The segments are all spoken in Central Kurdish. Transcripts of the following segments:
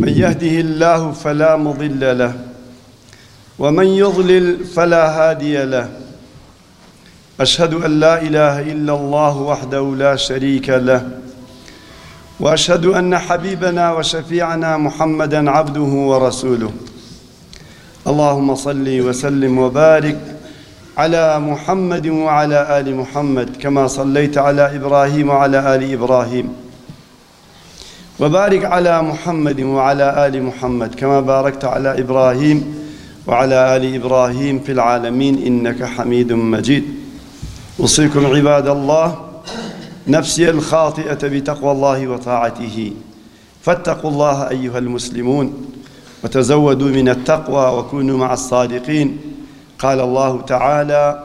من يهده الله فلا مضل له ومن يضلل فلا هادي له أشهد أن لا إله إلا الله وحده لا شريك له وأشهد أن حبيبنا وشفيعنا محمدا عبده ورسوله اللهم صل وسلم وبارك على محمد وعلى آل محمد كما صليت على إبراهيم وعلى آل إبراهيم وبارك على محمد وعلى آل محمد كما باركت على إبراهيم وعلى آل إبراهيم في العالمين إنك حميد مجيد أوصيكم عباد الله نفسي الخاطئة بتقوى الله وطاعته فاتقوا الله أيها المسلمون وتزودوا من التقوى وكونوا مع الصادقين قال الله تعالى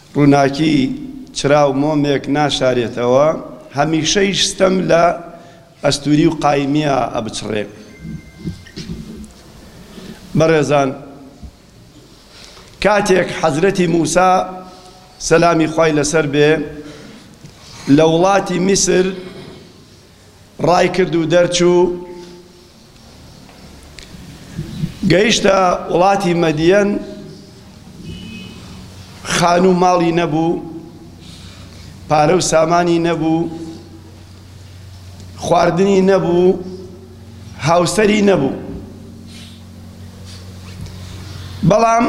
ڕووناکی چرا و مۆمێک ناشارێتەوە، هەمیشەیش ستەم لە ئەستووری و قایمیا ئەبچڕێ. بەڕێزان، کاتێک حەزرەتی مووسا، سەلامی خوای لەسەر بێ، لە وڵاتی میسر، ڕایکرد و دەرچوو، گەیشتە وڵاتی مەدیەن، خان و ماڵی نەبوو، پارە و سامانی نەبوو، خواردنی نەبوو، هاوسەری نەبوو. بەڵام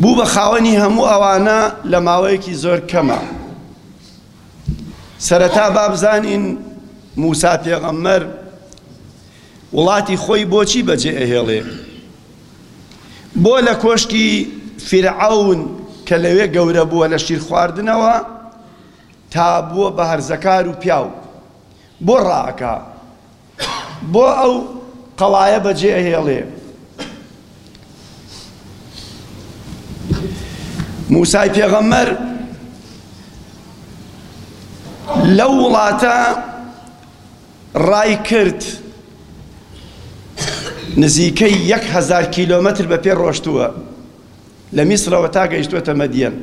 بوو بە خاوەنی هەموو ئەوانە لە ماوەیەکی زۆر کەمە. سەرەتا با بزانین موسا پێغەمبەر وڵاتی خۆی بۆچی بەجێ ئەهێڵێ بۆ لە کۆشکی فرعون کە لەوێ گەورە بووە لە شیر خواردنەوە تا بووە بە هەرزەکار و پیاو بۆ ڕاکە بۆ ئەو قەڵایە بەجێ ئەهێڵێ. موسای پێغەمبەر لەو وڵاتە ڕای کرد نزیکەی یەک هەزار کیلۆمەتر بە پێ ڕۆشتووە لە میسرەوە تا گەیشتوەتە مەدیەن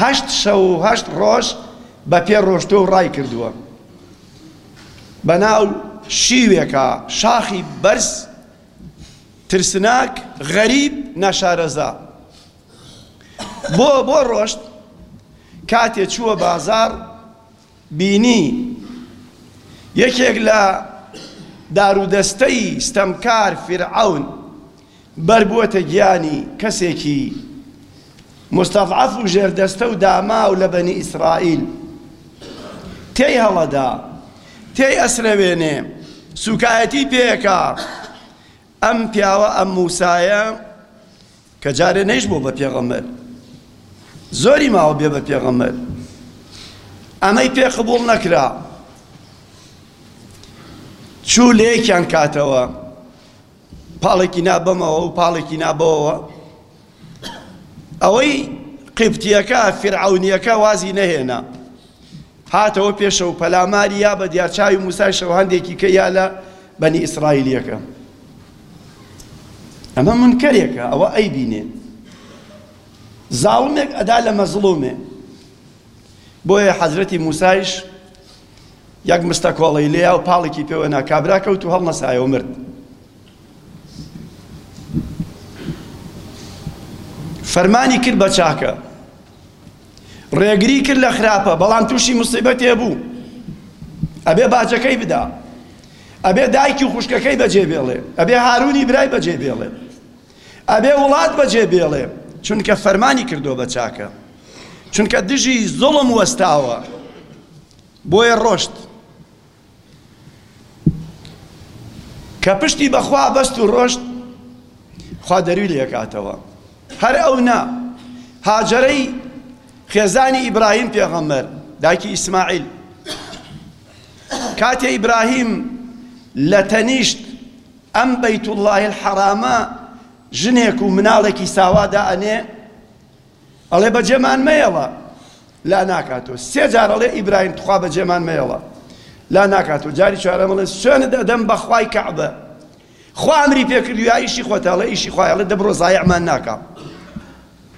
هەشت شەو و هەشت ڕۆژ بە پێ ڕۆشتووە و ڕای کردووە بەناو شیوێکا شاخی بەرز ترسناک غەریب ناشارەزا بۆ بۆ ڕۆشت کاتێ چووە بازار بینی یەکێک لە دارودەستەی ستەمکار فیرعەون بەر بووەتە گیانی کەسێکی موستەزعەف و ژێردەستە و داماو لە بەنی ئیسرائیل، تێی هەڵەدا، تێی ئەسرەوێنێ، سووکایەتی پێکا. ئەم پیاوە، ئەم موسایە کە جارێ نەیشبووە بە پێغەمبەر، زۆری ماوە بێ بە پێغەمبەر، ئەمەی پێ قبوڵ نەکرا، چوو لە یەکیان کاتەوە، پاڵێکی نا بەمەوە و پاڵێکی نا بەوەوە، ئەوەی قیبتییەکە، فیرعەونییەکە وازی نەهێنا، هاتەوە پێشەوە و پەلاماری یا بە دیارچاوی موسایشەوە هەندێکی کە یا لە بەنی ئیسرائیلییەکە. ئەمە منکەرێکە، ئەوە ئەیبینێ زاڵمێک ئەدا لە مەزڵومێ، بۆیە حەزرەتی موسایش یەک مستە کۆڵەی لێیا و پاڵێکی پێوە نا کابرا کەوت و هەڵنەسایە و مرد فەرمانی کرد بە چاکە ڕێگری کرد لە خراپە بەڵام تووشی مسیبەتێ بوو ئەبێ باجەکەی بدا ئەبێ دایکی خوشکەکەی بەجێ بێڵێ ئەبێ هارونی برای بەجێ بێڵێ ئەبێ وڵات بەجێ بێڵێ چونکە فەرمانی کردوە بە چاکە چونکە دژی زوڵم وەستاوە بۆیە ڕۆشت کە پشتی بەخوا بەست و ڕۆشت خوا دەروی لێکاتەوە هەر ئەو نا هاجرەی خێزانی ئیبراهیم پێغەمبەر دایکی ئیسماعیل کاتێ ئیبراهیم لە تەنیشت ئەم بەیت اللە الحرامە ژنێک و مناڵێکی ساوا دائەنێ ئەڵێ بەجێمان مەیەڵە لا ناکاتۆ سێ جار ئەڵێ ئیبراهیم تخوا بەجێمان مەیەڵە لا ناکاتۆ جاری چوارەم ئەڵێ سوێنت ئەدەم بەخوای کەعبە خوا ئەمری پێکرد یا ئیشی خۆتە ئەڵێ ئیشی خوای ئەڵێ دەبڕۆ زایعمان ناکا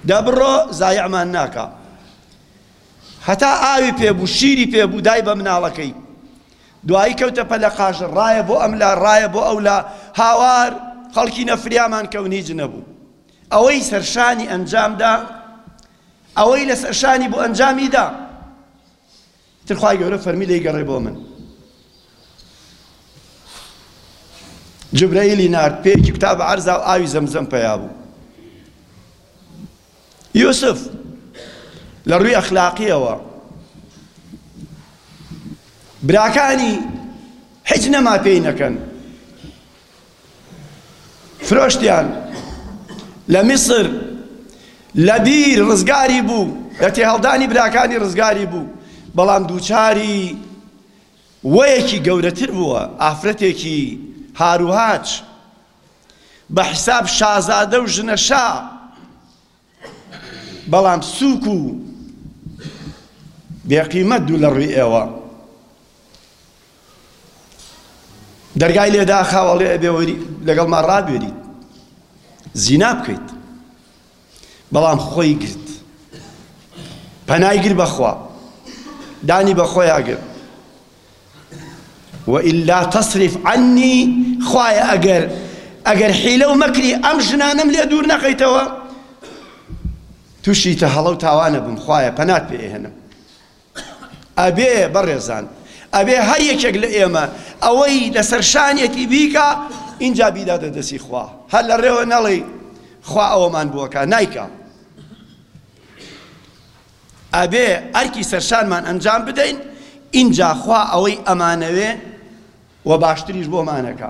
دەبڕۆ زایعمان ناکا هەتا ئاوی پێبوو شیری پێبوو دای بە مناڵەکەی دوایی کەوتە پەلە قاژە، ڕایە بۆ ئەم لا، ڕایە بۆ ئەو لا، هاوار، خەڵکینە فریامان کەون هیچ نەبوو. ئەوەی سەرشانی ئەنجام دا، ئەوەی لەسەر شانی بوو ئەنجامی دا. ئیتر خوای گەورە فەرمی دەیگەڕێ بۆ من. جبرەیلی نارد، پێیەکی کوتا بە عەرزا و ئاوی زەمزەم پیا بوو. یوسف لە ڕووی ئەخلاقیەوە براکانی حیچ نەما پێی نەکەن فرۆشتیان لە میسر لە بیر ڕزگاری بوو لە تێهەڵدانی براکانی ڕزگاری بوو بەڵام دووچاری وەیەکی گەورەتر بووە ئافرەتێکی هاروهاچ بەحیساب شازادە و ژنە شا بەڵام سووک و بێقیمەت دوو لە ڕووی ئێوە دەرگای لێداخاوەڵێ ئەبێ لەگەڵ ما ڕابێریت زینا بکەیت بەڵام خۆی گرت پەنای گر بەخوا دانی بەخۆیا گرت وئیلا تەصرف عنی خوایە ئەگەر ئەگەر حیلە و مەکری ئەم ژنانم لێ دوور نەقەیتەوە تووشی تە هەڵە و تاوانە بم خوایە پەنات پێ ئێهێنم ئەبێ بەڕێزان ئەبێ هەر یەکێک لە ئێمە ئەوەی لەسەر شانێتی بیکا ئینجا بیداتە دەستی خوا هەر لە ڕێوە نەڵێ خوا ئەوەمان بووەکە نایکا ئەبێ ئەرکی سەرشانمان ئەنجام بدەین ئینجا خوا ئەوەی ئەمانەوێ و باشتریش بۆمانەکە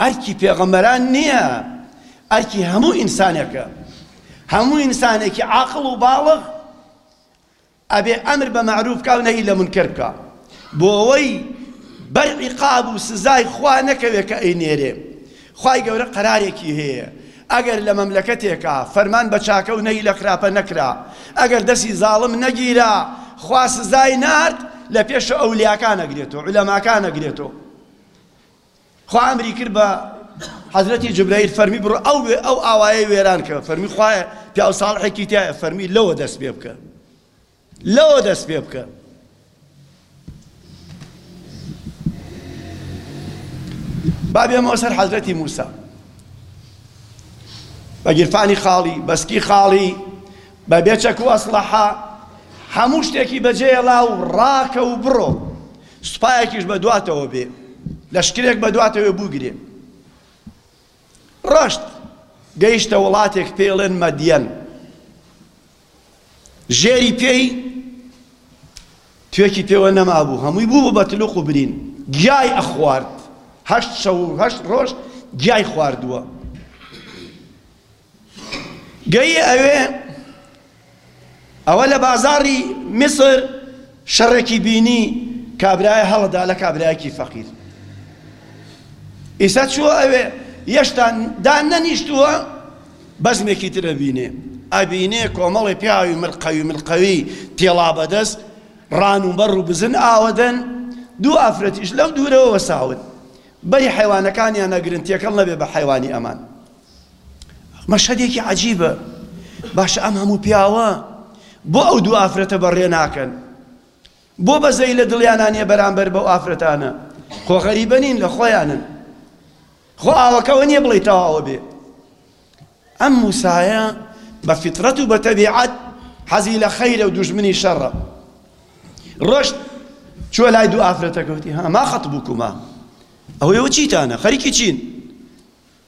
ئەرکی پێغەمبەران نییە، ئەرکی هەموو ئینسانێکە، هەموو ئینسانێکی عاقڵ و باڵغ ئەبێ ئەمر بە مەعروف بکا و نەهی لە مونکەر بکا، بۆ ئەوەی بەر عیقاب و سزای خوا نەکەوێ کە ئەینێرێ، خوای گەورە قەرارێکی هەیە، ئەگەر لە مەملەکەتێکا فەرمان بە چاکە و نەهی لە خراپە نەکرا، ئەگەر دەستی زاڵم نەگیرا، خوا سزای نارد، لە پێش ئەولیاکان ئەگرێتەوە، عولەماکان ئەگرێتەوە. خوا ئەمری کرد بە حەزرەتی جبرائیل فەرمی بڕۆ ئەو ئەو ئاوایە وێران کە فەرمی خوایە پیاو ساڵحێکی تایە فەرمی لەوە دەست پێ بکە لەوە دەست پێ بکە بابێمەوە سەر حەزرەتی موسا بە گیرفانی خاڵی بەسکی خاڵی بە بێچەک و ئەسڵەحا هەموو شتێکی بەجێڵا و ڕاکە و بڕۆ سوپایەکیش بە دواتەوە بێ لەشکرێک بە دواتەوێ بوگرێ. ڕۆشت گەیشتە وڵاتێک پێی ڵێن مەدیەن. ژێری پێی توێکی پێوە نەمابوو هەمووی بوو بوو بە تلوق و برین گیای ئەخوارد هەشت شەو و هەشت ڕۆژ گیای خواردووە. گەیی ئەوێ ئەوە لە بازاڕی میسر شەڕێکی بینی کابرایە هەڵەدا لە کابرایەکی فەقیر ئیسا چووە ئەوێ یەشتان دان نەنیشتووە بەزمێکی ترە بینێ ئەبینێ کۆمەڵی پیاوی ملقەوی ملقەوی تێڵا بەدەست ڕان و بەڕ و بزن ئاوەدەن دوو ئافرەتیش لەو دوورەوە وەساون بەری حیوانەکانیان نەگرن تێکەڵ نەبێ بە حیوانی ئەمان مەشهەدێکی عەجیبە باشە ئەم هەموو پیاوە بۆ ئەو دوو ئافرەتە بەڕێ ناکەن بۆ بەزەی لە دڵیانان نیە بەرامبەر بەو ئافرەتانە خۆ غەریبە نین لە خۆیانن خۆ ئاوەکەوە نییە بڵێ تەواوە بێ ئەم موسایە بە فیترەت و بە تەبیعەت حەزی لە خەیرە و دوژمنی شەڕە ڕۆشت چوە لای دوو ئافرەتەکەوتی ها ما خەتبووکوما ئەوەیەوە چیتانە خەریکی چین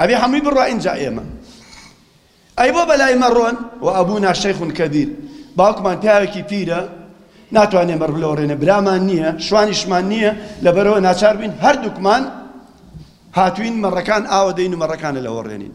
ئەبێ هەمووی بڕوائین جا ئێمە ئەی بۆ بەلای مەڕۆن و ئەبوونا شەیخون کەبیر باوکمان پیاوێکی پیرە ناتوانێ مەڕ بلۆڕێنە برامان نییە شوانیشمان نییە لەبەرەوە ناچار بووین هەردووکمان هاتوین مەڕەکان ئاوە دەین و مەڕەکانە لەوەڕێنین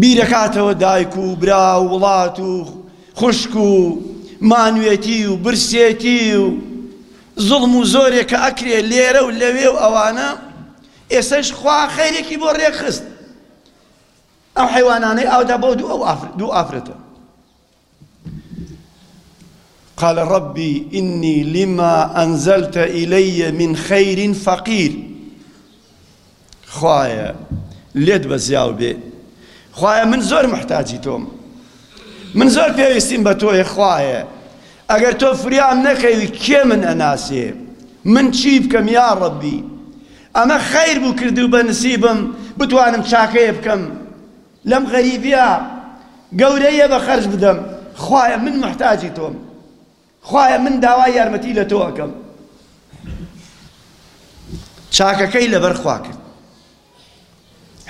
بیرەکاتەوە دایک و برا و وڵات و خوشک و مانوێتی و برسێتی و زڵم و زۆرێک کە ئەکرێ لێرە و لەوێ و ئەوانە ئێسش خوا خەیرێکی بۆ ڕێکخست ئەو حیوانانەی ئاودا بۆ دوو ئەو دوو ئافرەتە قال ربی انی لما انزلت الی من خیر فقیر خوایە لێت بەزیاو بێ خوایە من زۆر محتاجی تۆم من زۆر پێویستیم بە تۆیە خوایە ئەگەر تۆ فریام نەکەوی کێ من ئەناسێ من چی بکەم یا ڕەبی ئەمە خیر بوو کردو بە نسیبم بتوانم چاکەیە بکەم لەم غەریبیە گەورەیە بە خەرج بدەم خوایە من موحتاجی تۆم خوایە من داوای یارمەتی لە تۆ ئەکەم چاکەکەی لەبەر خوا کرد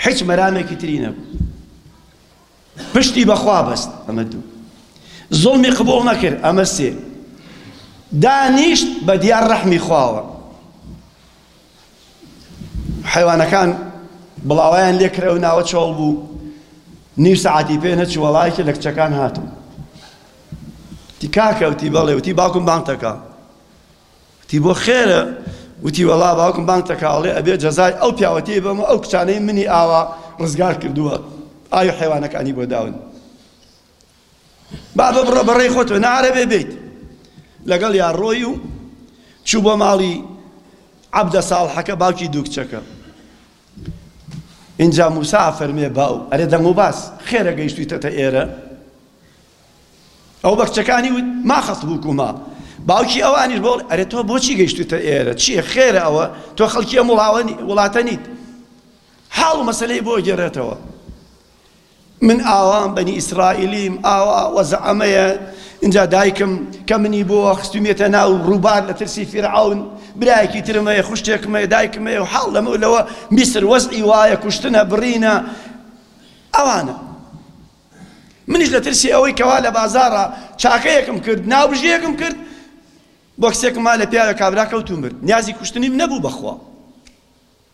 هیچ مەرامێکی تری نەبوو پشتی بەخوا بەست ئەمە دوو زڵمی قبول نەکرد ئەمە سێ دانیشت بە دیار ڕەحمی خواوە حەیوانەکان بڵاوایان لێ کرا و ناوە چۆڵ بوو نیو سەعاتی پێ نەچوو وەڵایەکی لە کچەکان هاتم تی کاکەوتی بەڵێ وتی باوکم بانتەکە تی بۆ خێرە وتی وەڵا باوکم بانگ تەکاڵێ ئەبێ جەزای ئەو پیاوەتی بەمە ئەو کچانەی منی ئاوا ڕزگار کردووە ئاوی حیوانەکانی بۆ داون بابە بڕۆ بە ڕێی خۆتەوە نە عەرەبێ بیت لەگەڵ یا ڕۆی و چوو بۆ ماڵی عەبدە ساڵحەکە باوکی دوو کچەکە اینجا موسا فەرمێ باو ئەرێ دەم و باس خێرە گەیشتویتەتە ئێرە ئەو بەکچەکانی وت ما خەست بووکوما باوکی ئەوانیش بۆڵ ئەرێ تۆ بۆچی گەیشتوتە ئێرە چییە خێرە ئەوە تۆ خەڵکی ئەم وڵاتە نیت حاڵ و مەسلەی بۆ گێرێتەوە من ئاوام بەنی ئیسرائیلیم ئاوا وەزە ئەمەیە اینجا دایکم کە منی بۆ خستومێتە ناو ڕووبار لە ترسی فیرعون برایەکی ترمەیە خوشتێکمەیە دایکمەیە و حاڵ لەمە لەوە میسر وەزعی وایە کوشتنە بڕینە ئەوانە منیش لە ترسی ئەوەی کەوا لە بازارە چاکەیەکم کرد ناوبژیەکم کرد بۆکسێکم ما لە پیاوە کابرا کەوتوم برد نیازی کوشتنیم نەبوو بەخوا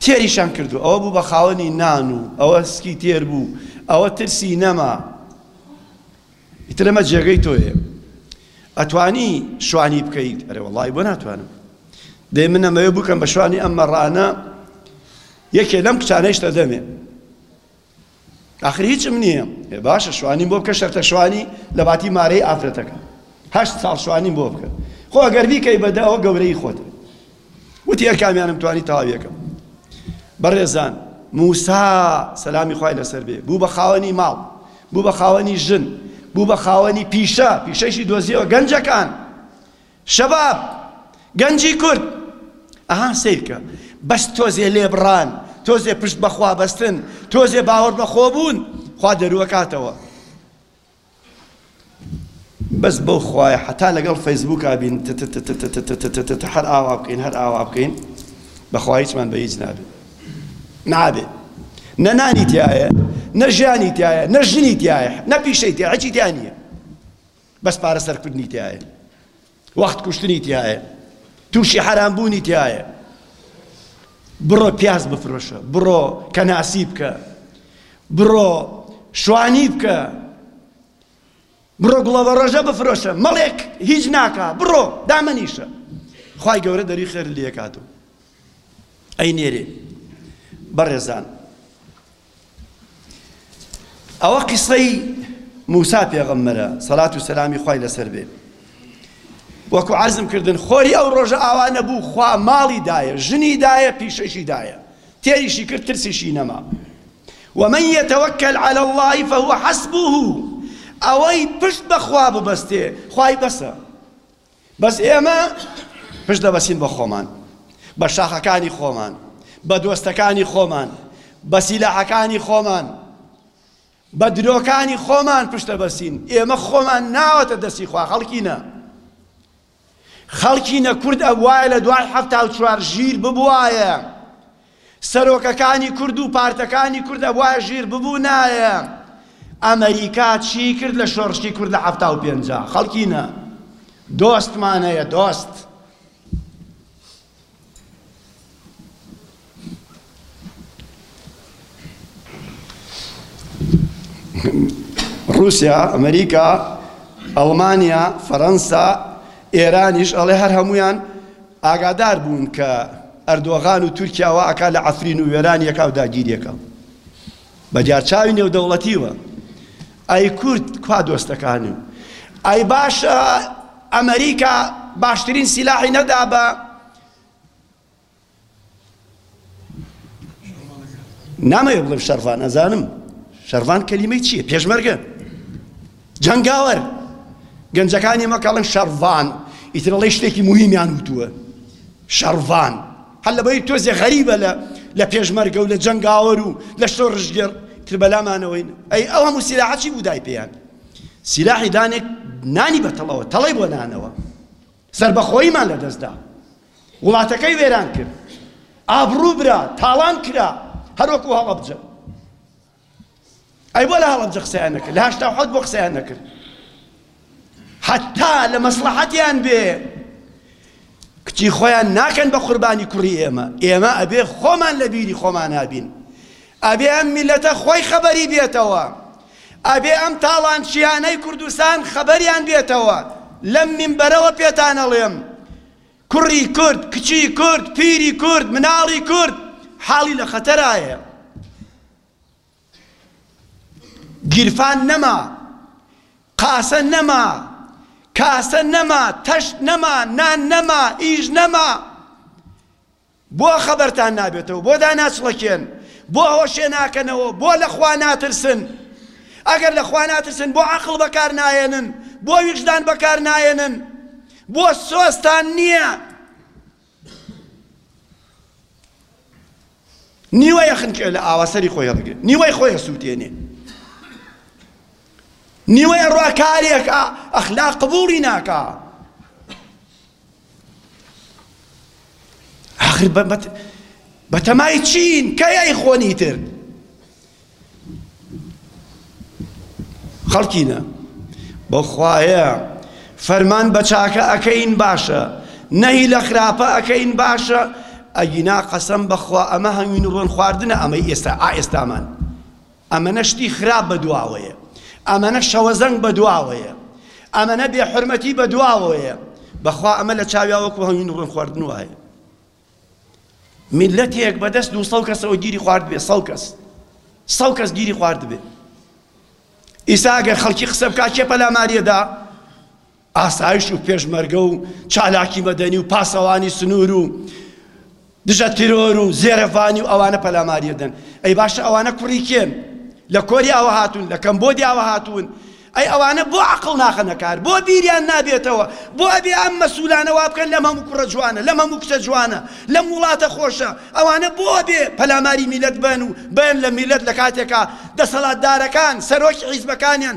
تێریشان کردو ئەوە بوو بە خاوەنی نان و ئەوە سکی تێر بوو ئەوە ترسی نەما ئیتر ئەمە جێگەی تۆیە ئەتوانی شوانی بکەیت ئەرێ وەڵی بۆ ناتوانم دەی من ئەمەوێ بکەم بە شوانی ئەم مەڕانە یەکێ لەم کچانەیش لە دەمێ ئاخر هیچم نییە. ئێ باشە شوانیم بۆ بکە شەرتە شوانی لە باتی مارەی ئافرەتەکە هەشت ساڵ شوانیم بۆ بکە خۆ ئەگەر بیکەی بە دە ئەوە گەورەیی خۆتە وتی هەر کامیانم توانی تەواوی ئەکەم بەڕێزان موسا سەلامی خوای لەسەر بێ بوو بە خاوەنی ماڵ بوو بە خاوەنی ژن بوو بە خاوەنی پیشە پیشەشی دۆزیەوە گەنجەکان شەباب، گەنجی کورد، ئەها سەیرکە، بەس تۆزێ لێبڕان، تۆزێ پشت بەخوا بەستن، تۆزێ باوەڕ بەخۆ بوون، خوا دەروەکاتەوە. بەس بەو خوایە حەتا لەگەڵ فەیسبووکا بین تتتتتتتتتتت هەر ئاوا بکەین هەر ئاوا بکەین بەخوا هیچمان بە هیچ نابێ نابێ نە نانی تایە نە ژیانی تایە نە ژنی تایە نە پیشەی تایە هەچی تیا نییە بەس پارە سەرکوتنی تیایە وەخت کوشتنی تیایە تووشی حەرام بوونی تیایە بڕۆ پیاز بفرۆشە بڕۆ کەناسی بکە بڕۆ شوانی بکە بڕۆ گوڵەوە ڕۆژە بفرۆشە مەڵێک هیچ ناکا بڕۆ دامەنیشە خی گەورە دەری خێر لێکات و ئەی نێرێ بەڕێزان ئەوە قیسەی موسا پێغەمبەرە سەلات و سەلامی خوای لەسەر بێ وەکو عرضم کردن خۆری ئەو ڕۆژە ئاوا نەبوو خوا ماڵی دایە ژنی دایە پیشەشی دایە تێریشی کرد ترسیشی نەما ومن يتوكل على الله فهو حسبه ئەوەی پشت بەخوا ببەستێ خوای بەسە بەس ئێمە پشت دەبەسین بە خۆمان، بە شاخەکانی خۆمان، بە دۆستەکانی خۆمان، بە سیلاحەکانی خۆمان، بە درۆکانی خۆمان پشت دەبەسین، ئێمە خۆمان ناوەتە دەستی خوا خەڵکینە، خەڵکینە کورد ئەبوایە لە دوای حەفتا و چوار ژیر ببوایە، سەرۆکەکانی کورد و پارتەکانی کورد ئەبوایە ژیر ببونایە ئەمەریکا چی کرد لە شۆڕشی کورد لە حەفتا و پێنج خەڵکی نا دۆستمان هەیە دۆست رووسیا ئەمریکا ئەڵمانیا فەرەنسا ئێرانیش ئەڵێ هەر هەمویان ئاگادار بوون کە ئەردۆغان و تورکیا وا ئەکات لە عەفرین و وێرانی ئەکا و داگیری ئەکا و بە دیار چاوی نێودەوڵەتی وە ئەی کورد کوا دۆستەکانی و ئەی باشە ئەمریکا باشترین سیلاحی نەدا بە نامەوێ بڵێم شەرڤان ئەزانم شەرڤان کەلیمەی چییە پێشمەرگە جەنگاوەر گەنجەکانی مەکەڵن شەرڤان ئیترڵی شتێکی مهمیان وتووە شەرڤان هەل لەبەی تۆزێ غەریبە لە لە پێشمەرگە و لە جەنگاوەر و لە شۆ ڕژگەر تر بەلامانەوەین ئەی ئەوە هەموو سیلاحەچی بودای پێیان سیلاحی دانێک نانی بە تەڵەوە تەڵی بۆ نانەوە سەربەخۆییمان لەدەست دا، وڵاتەکەی وێران کرد، ئابڕوو برا، تاڵان کرا، هەر وەکوو هەڵەبجە. ئەی بۆ لە هەڵەبجە قسەیان نەکرد؟ لە هەشتا و حەوت بۆ قسەیان نەکرد؟ حەتتا لە مەسڵەحەتیان بێ کچی خۆیان ناکەن بە قوربانی کوڕی ئێمە، ئێمە ئەبێ خۆمان لە بیری خۆمانا بین، ئەبێ ئەم میللەتە خۆی خەبەری بێتەوە، ئەبێ ئەم تاڵانچیانەی کوردستان خەبەریان بێتەوە، لەم مینبەرەوە پێتان ئەڵێم، کوڕی کورد، کچی کورد، پیری کورد، مناڵی کورد حاڵی لە خەتەرایە. گیرفان نەما، قاسە نەما، کاسە نەما، تەشت نەما، نان نەما، ئیش نەما. بۆ خەبەرتان نابێتەوە؟ بۆ داناچڵەکێن؟ بۆ هۆشێ ناکەنەوە؟ بۆ لە خوا ناترسن؟ ئەگەر لە خوا ناترسن بۆ عەقڵ بەکار ناێنن؟ بۆ ویژدان بەکار ناێنن؟ بۆ سۆزتان نییە؟ نیوەیە خنکێ لە ئاوا سەری خۆی هەڵگرێ نیوەی خۆی هەسووتێنێ نیوەیە ڕاکارێک ئەخلاق قبوڵی ناکە بەتەمای چین کە یای خۆنی تر خەڵکینە بەخوایە فەرمان بە چاکە ئەەکەین باشە نەهی لە خراپە ئەەکەین باشە ئەگینا قەسەم بەخوا ئەمە هەنگین ڕۆن خواردنە ئەمەی ئێستا ئا ئێستامان ئەمەنە شتی خراپ بە دواوەیە ئەمەنە شەوەزەنگ بە دواوەیە ئەمەنە بێ حورمەتی بە دواوەیە بەخوا ئەمە لە چاویا وەکو هەوین ڕون خواردن وایە میلەتێک بەدەست دوو سەو کەسەوە گیری خوارد بێ سەو کەس سەو کەس گیری خوارد بێ ئیسا گەر خەڵکی قسە بکات کێ پەلاماریەدا ئاسایش و پێشمەرگە و چالاکی مەدەنی و پاسەوانی سنوور و دژە تیرۆر و زێرەڤانی و ئەوانە پەلاماریە دەن ئەی باشە ئەوانە کوڕی کێن لە کۆریاوە هاتوون لە کەمبۆدیاوە هاتوون ئەی ئەوانە بۆ عقڵ ناخەنە کار بۆ بیریان نابێتەوە بۆ ئەبێ ئەم مەسولانە وا بکەن لەم هەموو کوڕە جوانە لەم هەموو کچە جوانە لەم وڵاتە خۆشە ئەوانە بۆ ئەبێ پەلاماری میلەت بن و بەن لە میلەت لە کاتێکا دەسەڵاتدارەکان سەرۆکی حیزبەکانیان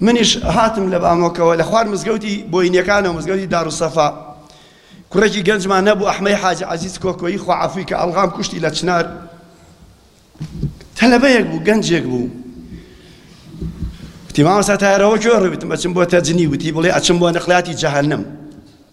منیش هاتم لە بامۆکەوە لە خوار مزگەوتی بۆینیەکانەوە مزگەوتی داروسەفا کوڕێکی گەنجمان هەبوو ئەحمەی حاجی عەزیز کۆکۆیی خواعەفوی کە ئەڵغام کوشتی لە چنار تەلەبەیەک بوو گەنجێک بوو وتی مامەسا تایەرەوە کوێ ڕێ وتم ئەچم بۆ تەجنی وتی بڵێ ئەچم بۆ نەقلاتی جەهەنم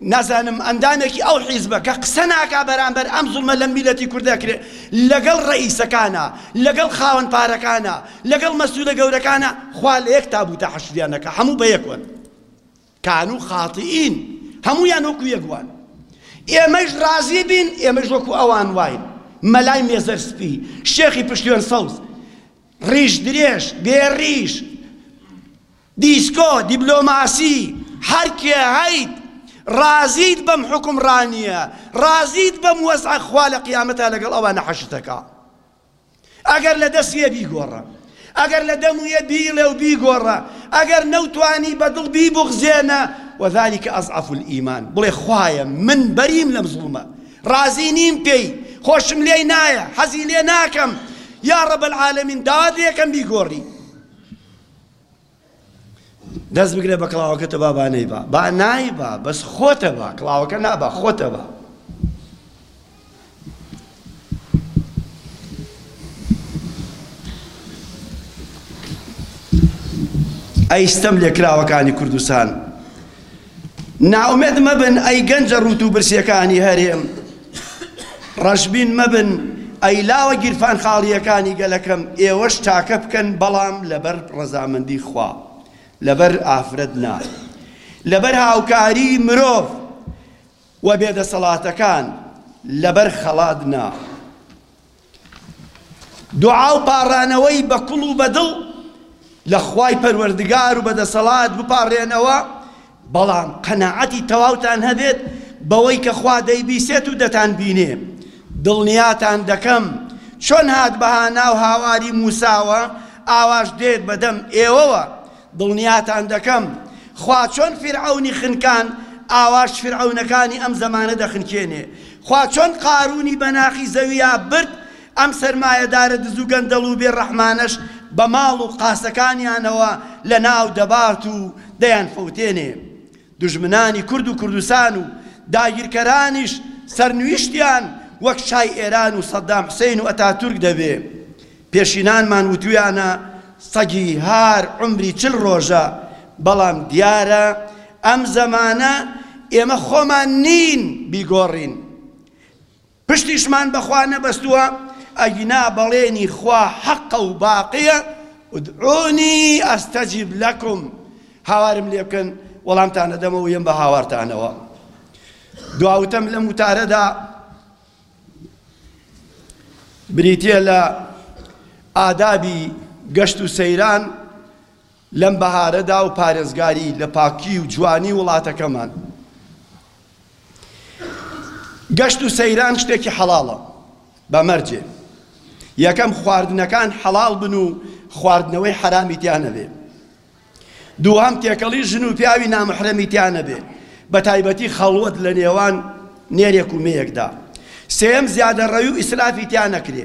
نازانم ئەندامێکی ئەو حیزبە کە قسە ناکا بەرامبەر ئەم زوڵمە لەم میلەتی کورد دەکرێ لەگەڵ ڕەئیسەکانا لەگەڵ خاوەن پارەکانا لەگەڵ مەسولە گەورەکانا خوا لە یەک تابوتە حەشریان نەکا هەموو بە یەکوەن کانو خاتئین هەموویان وەکو یەکوان ئێمەش ڕازی بین ئێمەش وەکو ئەوان واین مەلای مێزەر سپی شێخی پشتێن سەوز ڕیش درێژ بێ ڕیش دیسکۆ دیبلۆماسی هەر کێ هەیت ڕازیت بەم حوکمڕانیە ڕازیت بەم وەزعە خوا لە قیامەتا لەگەڵ ئەوانە حەشرت ئەکا ئەگەر لە دەست یە بیگۆڕە ئەگەر لە دەم یە بیڵێ و بیگۆڕە ئەگەر نەوتوانی بە دڵ بیبوغزێنە وذلك اضعف الايمان بڵێ خوایە من بەریم لەم زڵمە ڕازی نیم پێی خۆشم لێی نایە حەزی لێ ناکەم یا ڕەب العالمین داوات لێکەم بیگۆڕی دەست بگرە بە کڵاوەکە تە بابا نەیبا با نایبا بەس خۆتە بە کڵاوەکە نابا خۆتە بە ئەیستەم لێکراوەکانی کوردستان نائومێد مەبن ئەی گەنجە ڕووت و برسیەکانی هەرێم ڕەشبین مەبن ئەی لاوە گیرفان خاڵیەکانی گەلەکەم ئێوەش تاکە بکەن بەڵام لەبەر ڕەزامەندی خوا لەبەر ئافرەت نا لەبەر هاوکاری مرۆڤ و بێدەسەڵاتەکان لەبەر خەڵات نا. دوعا و پاڕانەوەی بە کوڵ و بە دڵ لە خوای پەروەردگار و بە دەسەڵات بپاڕێنەوە، بەڵام قەناعەتی تەواوتان هەبێت بەوەی کە خوا دەیبیسێت و دەتانبینێ. دڵنیاتان دەکەم چۆن هات بە هانا و هاواری موساوە، ئاواش دێت بە دەم ئێوەوە. دڵنیاتان دەکەم خوا چۆن فیرعەونی خنکان ئاواش فیرعەونەکانی ئەم زەمانە دەخنکێنێ، خوا چۆن قارونی بە ناخی زەویا برد ئەم سەرمایەدارە دزو گەندەڵو بێ ڕەحمانەش بە ماڵ و قاسەکانیانەوە لە ناو دەبات و دەیان فەوتێنێ دوژمنانی کورد و کوردستان و داگیرکەرانیش سەرنویشتیان وەک شای ئێران و سەدام حسین و ئەتاتورک دەبێ. پێشینانمان وتویانە سەگی هار عومری چل ڕۆژە، بەڵام دیارە ئەم زەمانە ئێمە خۆمان نین بیگۆڕین. پشتیشمان بە خوا نەبەستووە، ئەگینا بەڵێنی خوا حەقە و باقیە، ادعونی استجب لکم، هاوارم لێ بکەن وەڵامتان ئەدەمەوە، یەم بە هاوارتانەوە. دوا وتەم لەم وتارەدا. بریتییە لە ئادابی گەشت و سەیران لەم بەهارەدا و پارێزگاری لە پاکی و جوانی وڵاتەکەمان. گەشت و سەیران شتێکی حەڵاڵە بە مەرجێ یەکەم خواردنەکان حەڵاڵ بن و خواردنەوەی حەرامی تیا نەبێ. دووهەم تێکەڵی ژن و پیاوی نامەحرەمی تیا نەبێ بە تایبەتی خەڵوەت لە نێوان نێرێک و مێیەکدا سێیەم زیادەڕەوی و ئیسرافی تیا نەکرێ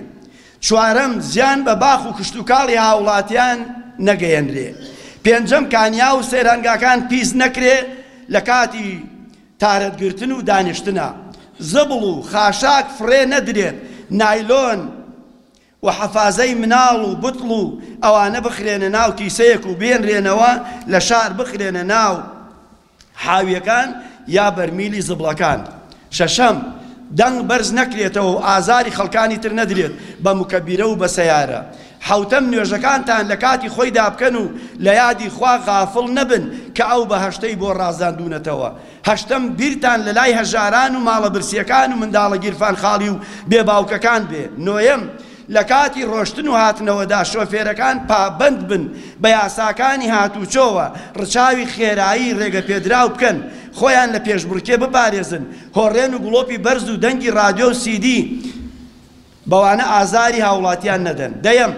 چوارەم زیان بە باخ و کشتوکاڵی هاوڵاتیان نەگەیەنرێ پێنجەم کانیا و سەیرانگاکان پیس نەکرێ لە کاتی تارەتگرتن و دانیشتنا زبڵ و خاشاک فڕێ نەدرێت نایلۆن و حەفازەی مناڵ و بتڵ و ئەوانە بخرێنە ناو کیسەیەک و بێنرێنەوە لە شار بخرێنە ناو حاویەکان یا بەرمیلی زبڵەکان شەشەم دەنگ بەرز نەکرێتەوە و ئازاری خەڵکانی تر نەدرێت بە مکەبیرە و بە سەیارە حەوتەم نوێژەکانتان لە کاتی خۆیدا بکەن و لە یادی خوا غافڵ نەبن کە ئەو بەهەشتەی بۆ ڕازاندوونەتەوە هەشتەم، بیرتان لە لای هەژاران و ماڵە برسییەکان و منداڵە گیرفانخاڵی و بێ باوکەکان بێ. نۆیەم، لە کاتی ڕۆشتن و هاتنەوەدا شۆفێرەکان پابەند بن بە یاساکانی هاتووچۆوە، ڕچاوی خێرایی ڕێگەپێدراو بکەن، خۆیان لە پێشبڕکێ بپارێزن، هۆڕێن و گڵۆپی بەرز و دەنگی ڕادیۆ و سیدی، بەوانە ئازاری هاوڵاتیان نەدەن. دەیەم،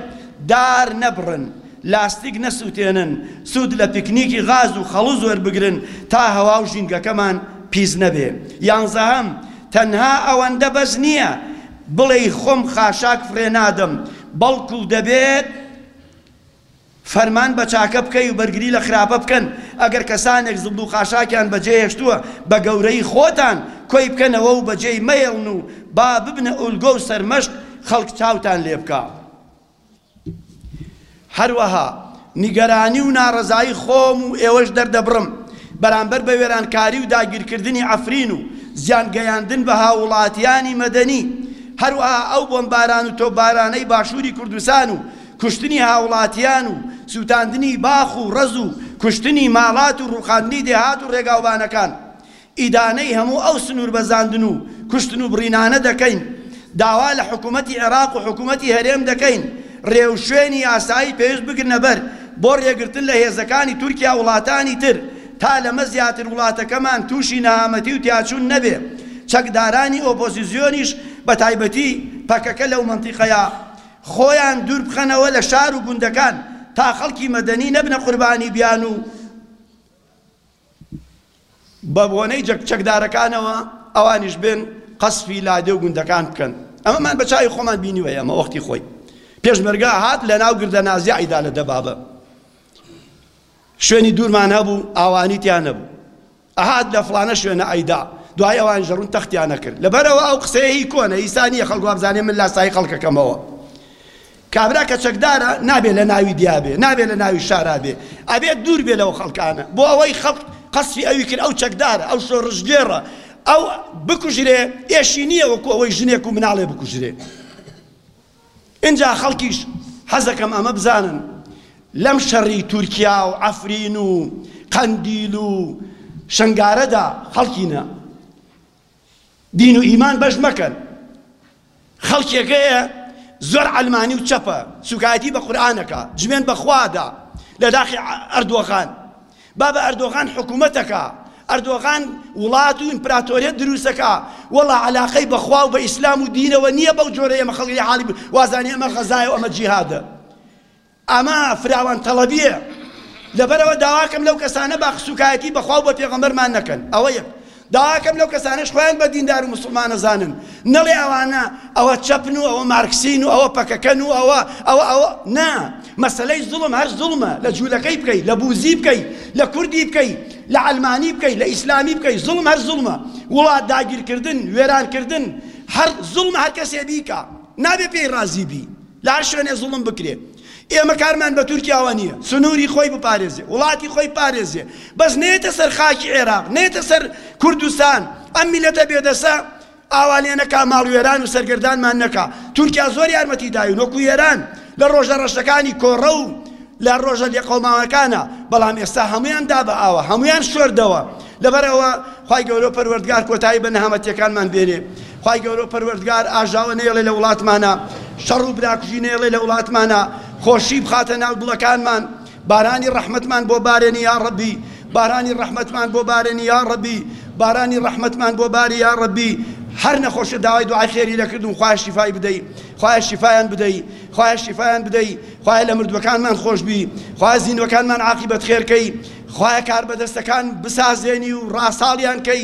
دار نەبڕن، لاستیک نەسوتێنن، سود لە پیکنیکی غاز و خەڵوز وەربگرن تا هەوا و ژینگەکەمان پیس نەبێ. یانزەهەم، تەنها ئەوەندە بەس نییە بڵێی خۆم خاشاک فڕێنادەم، بەڵکو دەبێت، فەرمان بە چاکە بکەی و بەرگری لە خراپە بکەن، ئەگەر کەسانێک زبڵ و خاشاکیان بەجێ هێشتووە بە گەورەیی خۆتان کۆی بکەنەوە و بەجێی مەهێڵن و با ببنە ئۆلگۆ و سەرمەشق خەڵک چاوتان لێ بکا. هەروەها نیگەرانی و ناڕەزایی خۆم و ئێوەش دەردەبڕم بەرامبەر بە وێرانکاری و داگیرکردنی عەفرین و زیان گەیاندن بە هاووڵاتیانی مەدەنی، هەروەها ئەو بۆمباران و تۆپبارانەی باشووری کوردستان و کوشتنی هاوڵاتیان و سوتاندنی باخ و ڕەز و کوشتنی ماڵات و ڕوخاندنی دێهات و ڕێگاوبانەکان ئیدانەی هەموو ئەو سنور بەزاندن و کوشتن و بڕینانە دەکەین داوا لە حکومەتی عێراق و حکومەتی هەرێم دەکەین ڕێوشوێنی یاسایی پێویست بگرنە بەر بۆ ڕێگرتن لە هێزەکانی تورکیا وڵاتانی تر تا لەمە زیاتر وڵاتەکەمان توشی نەهامەتی و تیاچون نەبێ چەکدارانی ئۆپۆزیزیۆنیش بەتایبەتی پەکەکە لەو مەنتیقەیە خۆیان دوور بخەنەوە لە شار و گوندەکان تا خەڵکی مەدەنی نەبنە قوربانی بیان و بە بۆنەی جەک چەکدارەکانەوە ئەوانیش بێن قەسفی لادێ و گوندەکان بکەن ئەمەمان بە چاوی خۆمان بینیوە ئەمە وەختی خۆی پێشمەرگە هات لە ناو گردە نازیعیدا لە دەبابە شوێنی دوورمان هەبوو ئاوانی تیا نەبوو ئەهات لە فڵانە شوێنە ئەیدا دوای ئەوانیش ڕوون تەختیان ئەکرد لەبەر ئەوە ئەو قسەیە هی کۆنە ئیستا نیە خەڵک وابزانێ من لاسایی خەڵک ئەکەمەوە کابرا کە چەکدارە نابێ لە ناوی دیابێ نابێ لە ناوی شارا بێ ئەبێت دوور بێ لەو خەڵکانە بۆ ئەوەی خەڵک قەسفی ئەوی کرد ئەو چەکدارە ئەو شۆڕشگێڕە ئەو بکوژرێ ئێشی نییە وەکو ئەوەی ژنێک و مناڵێ بکوژرێ ئینجا خەڵکیش حەزەکەم ئەمە بزانن لەم شەڕی تورکیا و عەفرین و قەندیل و شەنگارەدا خەڵکینە دین و ئیمان بەش مەکەن خەڵکێکەیە زۆر عەلمانی و چەپە سوکایەتی بە قورئانەکە جوێن بەخوادا لە داخی ئەردۆغان بابە ئەردۆغان حکومەتەکا ئەردۆغان وڵات و ئیمپراتۆریەت دروستەکا وەڵا عەلاقەی بە خوا و بە ئیسلام و دینەوە نییە بەو جۆرە ئێمە خەڵکی حاڵی وازانی ئەمە غەزایە و ئەمە جیهادە ئەمە فراوان تەڵەبیە لەبەرەوە داواکەم لەو کەسانە باخ سوکایەتی بەخوا و بە پێغەمبەرمان نەکەن ئەوە یەک داواکەم لەو کەسانەش خۆیان بە دیندار و موسڵمان ئەزانن نەڵێ ئەوانە ئەوە چەپن و ئەوە مارکسین و ئەوە پەکەکەن و ئەوە ئەوە ئەوە نا مەسەلەی زوڵم هەر زوڵمە لە جوولەکەی بکەی لە بوزی بکەی لە کوردی بکەی لە عەلمانی بکەی لە ئیسلامی بکەی زوڵم هەر زوڵمە وڵات داگیرکردن وێرانکردن هەر زوڵمە هەر کەسێ بیکا نابێ پێی ڕازی بی لە هەر شوێنێ زوڵم بکرێ ئێمە کارمان بە تورکیاوە نییە سنووری خۆی بپارێزێ، وڵاتی خۆی بپارێزێ، بەس نەیەتە سەر خاکی عێراق، نەیەتە سەر کوردستان، ئەم میللەتە بێدەسە ئاوا لێ نەکا، ماڵوێران و سەرگەردانمان نەکا، تورکیا زۆر یارمەتی داوین وەکو ئێران لە ڕۆژە ڕەشەکانی کۆڕە و لە ڕۆژە لێقەوماوەکانا، بەڵام ئێستا هەموویان دا بە ئاوە، هەموویان شۆردەوە، لەبەر ئەوە خوای گەورە و پەروەردگار کۆتایی بە نەهامەتییەکانمان بێنێ. خوای گەورەو پەروەردگار ئاژاوە نەیڵێ لە وڵاتمانا شەڕو براکوژی نەیڵێ لە وڵاتمانا خۆشی بخاتە ناو دڵەکانمان بارانی ڕەحمەتمان بۆ بارێنی یا ڕەبی بارانی ڕەحمەتمان بۆ بارێنی یا ڕەبی بارانی ڕەحمەتمان بۆ باری یا ڕەبی هەر نەخۆشە داوای دوعای خێری لەکردم خوای شیفای بدەی خوای شیفایان بدەی خوای شیفایان بدەی خوای لە مردوەکانمان خۆشببی خوای زیندوەکانمان عاقیبەت خێرکەی خوای کاربەدەستەکان بسازێنی و ڕاساڵیان کەی